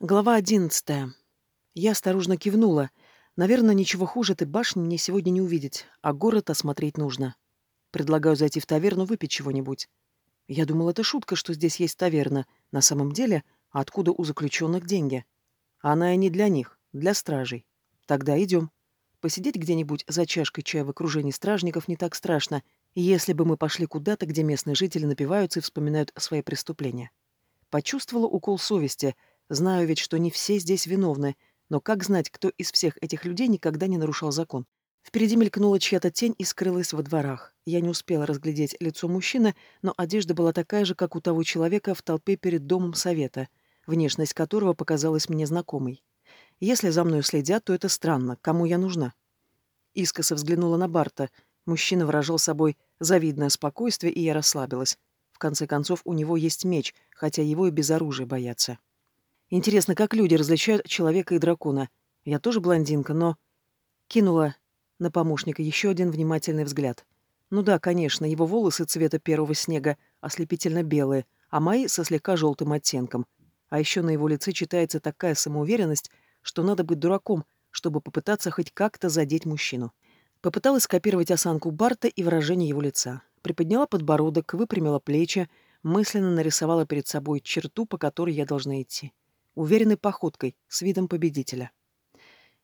Глава одиннадцатая. Я осторожно кивнула. Наверное, ничего хуже этой башни мне сегодня не увидеть, а город осмотреть нужно. Предлагаю зайти в таверну выпить чего-нибудь. Я думал, это шутка, что здесь есть таверна. На самом деле, откуда у заключенных деньги? Она и не для них, для стражей. Тогда идем. Посидеть где-нибудь за чашкой чая в окружении стражников не так страшно, если бы мы пошли куда-то, где местные жители напиваются и вспоминают свои преступления. Почувствовала укол совести — Знаю ведь, что не все здесь виновны, но как знать, кто из всех этих людей никогда не нарушал закон? Впереди мелькнула чья-то тень и скрылась во дворах. Я не успела разглядеть лицо мужчины, но одежда была такая же, как у того человека в толпе перед домом совета, внешность которого показалась мне знакомой. Если за мной следят, то это странно. Кому я нужна? Искоса взглянула на Барта. Мужчина выражал собой завидное спокойствие, и я расслабилась. В конце концов, у него есть меч, хотя его и без оружия боятся. Интересно, как люди различают человека и дракона. Я тоже блондинка, но... Кинула на помощника еще один внимательный взгляд. Ну да, конечно, его волосы цвета первого снега ослепительно белые, а мои со слегка желтым оттенком. А еще на его лице читается такая самоуверенность, что надо быть дураком, чтобы попытаться хоть как-то задеть мужчину. Попыталась скопировать осанку Барта и выражение его лица. Приподняла подбородок, выпрямила плечи, мысленно нарисовала перед собой черту, по которой я должна идти уверенной походкой, с видом победителя.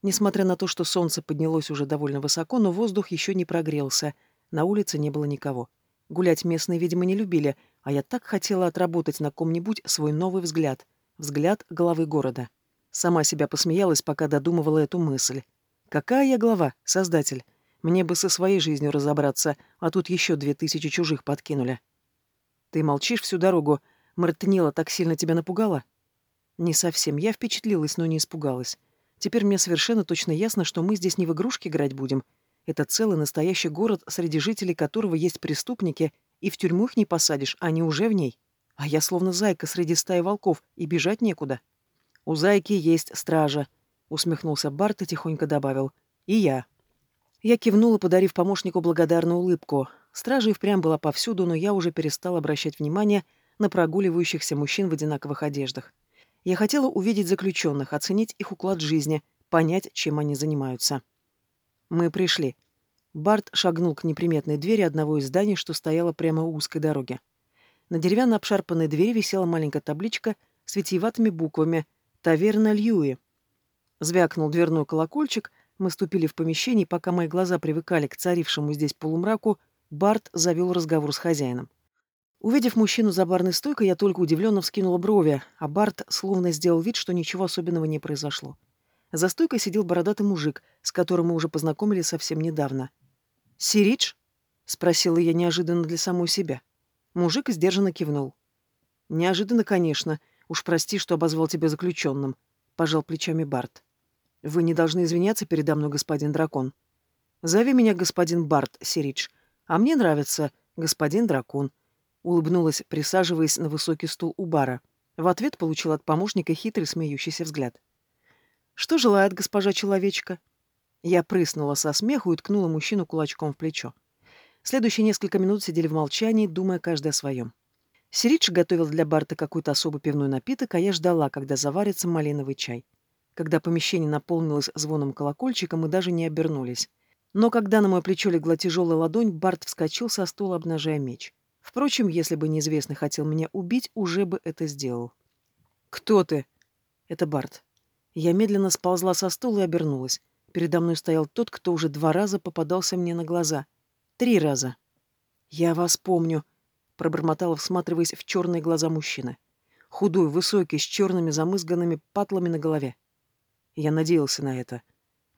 Несмотря на то, что солнце поднялось уже довольно высоко, но воздух еще не прогрелся, на улице не было никого. Гулять местные, видимо, не любили, а я так хотела отработать на ком-нибудь свой новый взгляд, взгляд главы города. Сама себя посмеялась, пока додумывала эту мысль. Какая я глава, создатель? Мне бы со своей жизнью разобраться, а тут еще две тысячи чужих подкинули. Ты молчишь всю дорогу. Мартынила так сильно тебя напугала? Не совсем. Я впечатлилась, но не испугалась. Теперь мне совершенно точно ясно, что мы здесь не в игрушки играть будем. Это целый настоящий город, среди жителей которого есть преступники, и в тюрьму их не посадишь, они уже в ней. А я словно зайка среди стаи волков, и бежать некуда. «У зайки есть стража», — усмехнулся Барт и тихонько добавил. «И я». Я кивнула, подарив помощнику благодарную улыбку. Стража и впрямь была повсюду, но я уже перестал обращать внимание на прогуливающихся мужчин в одинаковых одеждах. Я хотела увидеть заключенных, оценить их уклад жизни, понять, чем они занимаются. Мы пришли. Барт шагнул к неприметной двери одного из зданий, что стояло прямо у узкой дороги. На деревянно обшарпанной двери висела маленькая табличка с витиеватыми буквами «Таверна Льюи». Звякнул дверной колокольчик, мы ступили в помещение, пока мои глаза привыкали к царившему здесь полумраку, Барт завел разговор с хозяином. Увидев мужчину за барной стойкой, я только удивленно вскинула брови, а Барт словно сделал вид, что ничего особенного не произошло. За стойкой сидел бородатый мужик, с которым мы уже познакомились совсем недавно. «Сиридж?» — спросила я неожиданно для самой себя. Мужик сдержанно кивнул. «Неожиданно, конечно. Уж прости, что обозвал тебя заключенным», — пожал плечами Барт. «Вы не должны извиняться передо мной, господин дракон. Зови меня господин Барт, Сиридж. А мне нравится господин дракон», улыбнулась, присаживаясь на высокий стул у бара. В ответ получил от помощника хитрый смеющийся взгляд. «Что желает госпожа человечка?» Я прыснула со смеху и ткнула мужчину кулачком в плечо. Следующие несколько минут сидели в молчании, думая каждый о своем. Сиридж готовил для Барта какой-то особый пивной напиток, а я ждала, когда заварится малиновый чай. Когда помещение наполнилось звоном колокольчика, мы даже не обернулись. Но когда на мое плечо легла тяжелая ладонь, Барт вскочил со стула, обнажая меч. Впрочем, если бы неизвестный хотел меня убить, уже бы это сделал. «Кто ты?» «Это Барт». Я медленно сползла со стула и обернулась. Передо мной стоял тот, кто уже два раза попадался мне на глаза. Три раза. «Я вас помню», — пробормотала, всматриваясь в черные глаза мужчины. Худой, высокий, с черными замызганными патлами на голове. Я надеялся на это.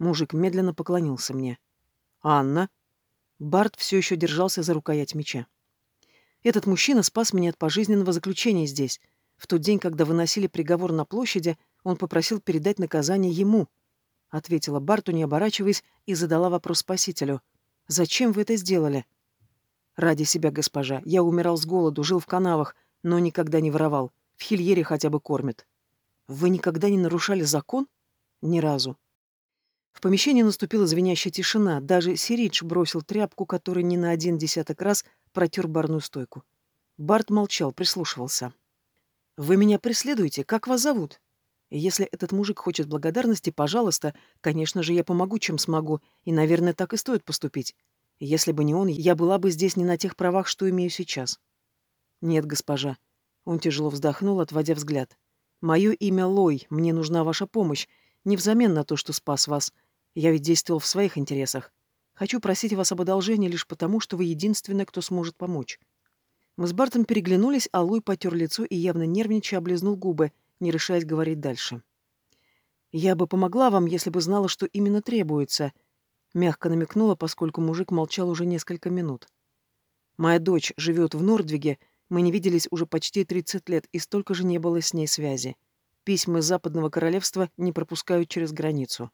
Мужик медленно поклонился мне. «Анна?» Барт все еще держался за рукоять меча. Этот мужчина спас меня от пожизненного заключения здесь. В тот день, когда выносили приговор на площади, он попросил передать наказание ему. Ответила Барту, не оборачиваясь, и задала вопрос спасителю. «Зачем вы это сделали?» «Ради себя, госпожа. Я умирал с голоду, жил в канавах, но никогда не воровал. В Хильере хотя бы кормят». «Вы никогда не нарушали закон?» «Ни разу». В помещении наступила звенящая тишина. Даже Сиридж бросил тряпку, которая не на один десяток раз протер барную стойку. Барт молчал, прислушивался. «Вы меня преследуете? Как вас зовут?» Если этот мужик хочет благодарности, пожалуйста, конечно же, я помогу, чем смогу, и, наверное, так и стоит поступить. Если бы не он, я была бы здесь не на тех правах, что имею сейчас. Нет, госпожа. Он тяжело вздохнул, отводя взгляд. Мое имя Лой, мне нужна ваша помощь, не взамен на то, что спас вас. Я ведь действовал в своих интересах. Хочу просить вас об одолжении лишь потому, что вы единственный, кто сможет помочь. Мы с Бартом переглянулись, а Луй потер лицо и, явно нервничая, облизнул губы, не решаясь говорить дальше. «Я бы помогла вам, если бы знала, что именно требуется», — мягко намекнула, поскольку мужик молчал уже несколько минут. «Моя дочь живет в Нордвиге, мы не виделись уже почти 30 лет, и столько же не было с ней связи. Письма из Западного Королевства не пропускают через границу».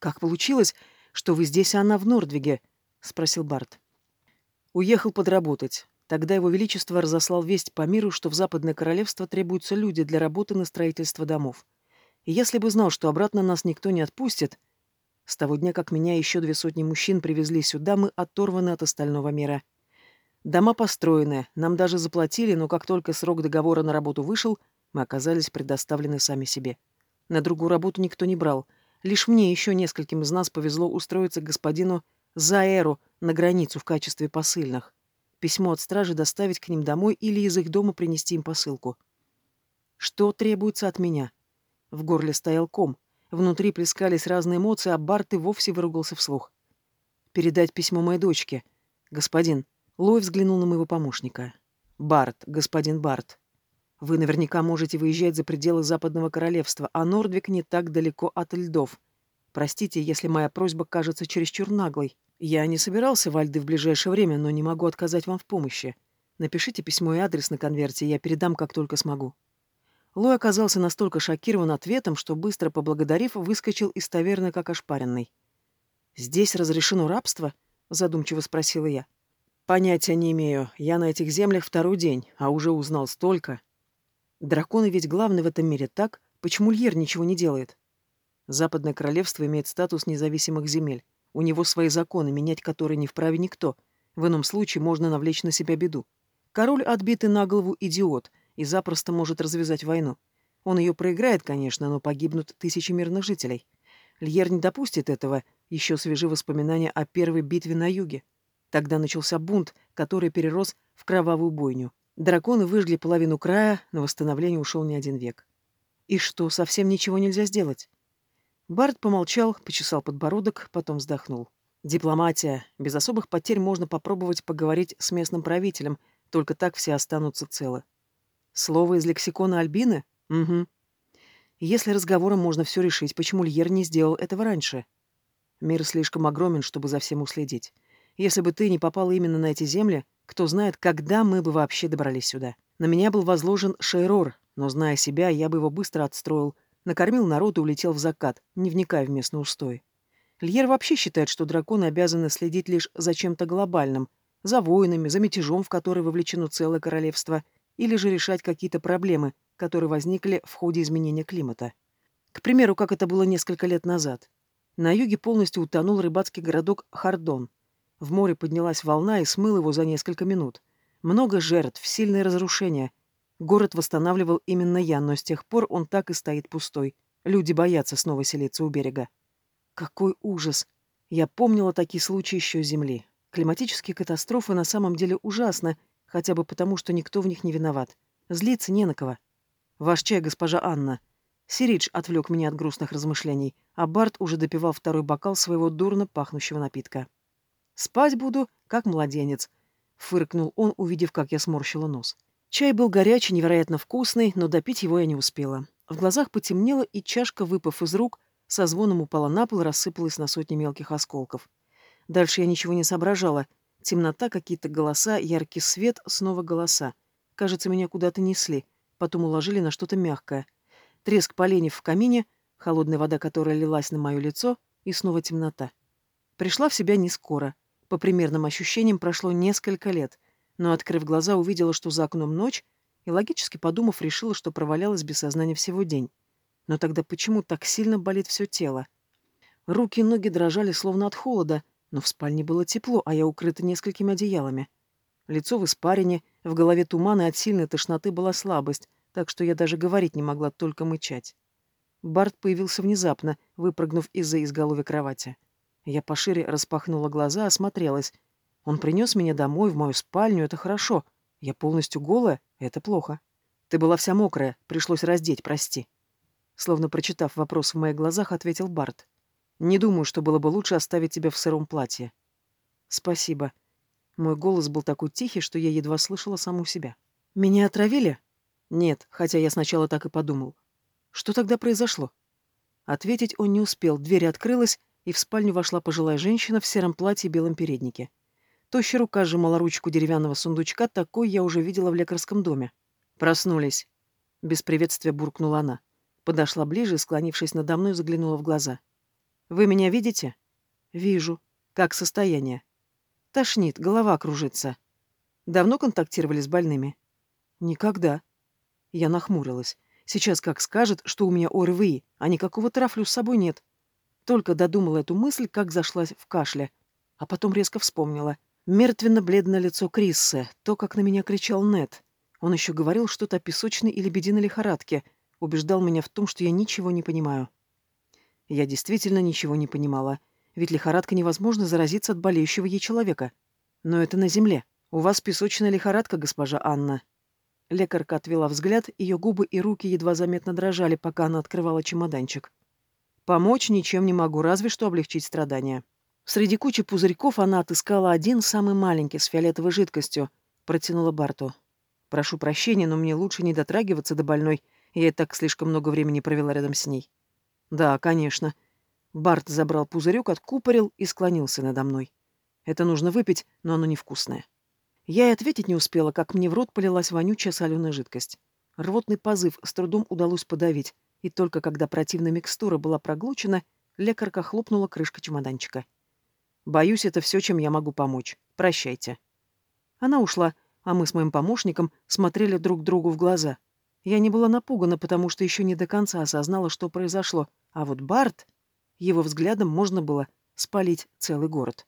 «Как получилось, что вы здесь, а она в Нордвиге?» — спросил Барт. «Уехал подработать. Тогда его величество разослал весть по миру, что в Западное Королевство требуются люди для работы на строительство домов. И если бы знал, что обратно нас никто не отпустит... С того дня, как меня еще две сотни мужчин привезли сюда, мы оторваны от остального мира. Дома построены, нам даже заплатили, но как только срок договора на работу вышел, мы оказались предоставлены сами себе. На другую работу никто не брал. Лишь мне еще нескольким из нас повезло устроиться к господину Заэру на границу в качестве посыльных письмо от стражи доставить к ним домой или из их дома принести им посылку. Что требуется от меня? В горле стоял ком. Внутри плескались разные эмоции, а Барт и вовсе выругался вслух. «Передать письмо моей дочке. Господин». Лой взглянул на моего помощника. «Барт, господин Барт. Вы наверняка можете выезжать за пределы Западного Королевства, а Нордвик не так далеко от льдов. Простите, если моя просьба кажется чересчур наглой. Я не собирался в Альды в ближайшее время, но не могу отказать вам в помощи. Напишите письмо и адрес на конверте, я передам, как только смогу». Лой оказался настолько шокирован ответом, что, быстро поблагодарив, выскочил из таверны, как ошпаренный. «Здесь разрешено рабство?» — задумчиво спросила я. «Понятия не имею. Я на этих землях второй день, а уже узнал столько». «Драконы ведь главный в этом мире, так? Почему Льер ничего не делает?» Западное королевство имеет статус независимых земель. У него свои законы, менять которые не вправе никто. В ином случае можно навлечь на себя беду. Король отбитый на голову идиот и запросто может развязать войну. Он ее проиграет, конечно, но погибнут тысячи мирных жителей. Льер не допустит этого, еще свежи воспоминания о первой битве на юге. Тогда начался бунт, который перерос в кровавую бойню. Драконы выжгли половину края, на восстановление ушел не один век. И что, совсем ничего нельзя сделать? Барт помолчал, почесал подбородок, потом вздохнул. Дипломатия. Без особых потерь можно попробовать поговорить с местным правителем, только так все останутся целы. Слово из лексикона Альбины? Угу. Если разговором можно все решить, почему Льер не сделал этого раньше? Мир слишком огромен, чтобы за всем уследить. Если бы ты не попал именно на эти земли, кто знает, когда мы бы вообще добрались сюда. На меня был возложен Шейрор, но, зная себя, я бы его быстро отстроил, Накормил народ и улетел в закат, не вникая в местный устой. Льер вообще считает, что драконы обязаны следить лишь за чем-то глобальным, за войнами, за мятежом, в который вовлечено целое королевство, или же решать какие-то проблемы, которые возникли в ходе изменения климата. К примеру, как это было несколько лет назад. На юге полностью утонул рыбацкий городок Хардон. В море поднялась волна и смыл его за несколько минут. Много жертв, сильные разрушения, Город восстанавливал именно я, но с тех пор он так и стоит пустой. Люди боятся снова селиться у берега. Какой ужас! Я помнила такие случаи еще Земли. Климатические катастрофы на самом деле ужасны, хотя бы потому, что никто в них не виноват. Злиться не на кого. Ваш чай, госпожа Анна. Сиридж отвлек меня от грустных размышлений, а Барт уже допивал второй бокал своего дурно пахнущего напитка. «Спать буду, как младенец», — фыркнул он, увидев, как я сморщила нос. Чай был горячий, невероятно вкусный, но допить его я не успела. В глазах потемнело, и чашка, выпав из рук, со звоном упала на пол и рассыпалась на сотни мелких осколков. Дальше я ничего не соображала. Темнота, какие-то голоса, яркий свет, снова голоса. Кажется, меня куда-то несли, потом уложили на что-то мягкое. Треск поленьев в камине, холодная вода, которая лилась на мое лицо, и снова темнота. Пришла в себя не скоро. По примерным ощущениям, прошло несколько лет — но, открыв глаза, увидела, что за окном ночь, и, логически подумав, решила, что провалялась без сознания всего день. Но тогда почему так сильно болит все тело? Руки и ноги дрожали, словно от холода, но в спальне было тепло, а я укрыта несколькими одеялами. Лицо в испарине, в голове туман, и от сильной тошноты была слабость, так что я даже говорить не могла, только мычать. Барт появился внезапно, выпрыгнув из-за изголовья кровати. Я пошире распахнула глаза, осмотрелась. Он принес меня домой, в мою спальню, это хорошо. Я полностью голая, это плохо. Ты была вся мокрая, пришлось раздеть, прости. Словно прочитав вопрос в моих глазах, ответил Барт. Не думаю, что было бы лучше оставить тебя в сыром платье. Спасибо. Мой голос был такой тихий, что я едва слышала саму себя. Меня отравили? Нет, хотя я сначала так и подумал. Что тогда произошло? Ответить он не успел, дверь открылась, и в спальню вошла пожилая женщина в сером платье и белом переднике. Тощая рука сжимала ручку деревянного сундучка, такой я уже видела в лекарском доме. Проснулись. Без приветствия буркнула она. Подошла ближе и, склонившись надо мной, заглянула в глаза. «Вы меня видите?» «Вижу. Как состояние?» «Тошнит, голова кружится». «Давно контактировали с больными?» «Никогда». Я нахмурилась. Сейчас как скажет, что у меня ОРВИ, а никакого трафлю с собой нет. Только додумала эту мысль, как зашлась в кашле. А потом резко вспомнила. Мертвенно-бледное лицо Крисса, то, как на меня кричал Нет. Он еще говорил что-то о песочной или бединой лихорадке, убеждал меня в том, что я ничего не понимаю. Я действительно ничего не понимала, ведь лихорадка невозможно заразиться от болеющего ей человека. Но это на земле. У вас песочная лихорадка, госпожа Анна. Лекарка отвела взгляд, ее губы и руки едва заметно дрожали, пока она открывала чемоданчик. «Помочь ничем не могу, разве что облегчить страдания». Среди кучи пузырьков она отыскала один, самый маленький, с фиолетовой жидкостью, протянула Барту. «Прошу прощения, но мне лучше не дотрагиваться до больной, я и так слишком много времени провела рядом с ней». «Да, конечно». Барт забрал пузырек, откупорил и склонился надо мной. «Это нужно выпить, но оно невкусное». Я и ответить не успела, как мне в рот полилась вонючая соленая жидкость. Рвотный позыв с трудом удалось подавить, и только когда противная микстура была проглочена, лекарка хлопнула крышка чемоданчика. «Боюсь, это все, чем я могу помочь. Прощайте». Она ушла, а мы с моим помощником смотрели друг другу в глаза. Я не была напугана, потому что еще не до конца осознала, что произошло, а вот Барт... Его взглядом можно было спалить целый город.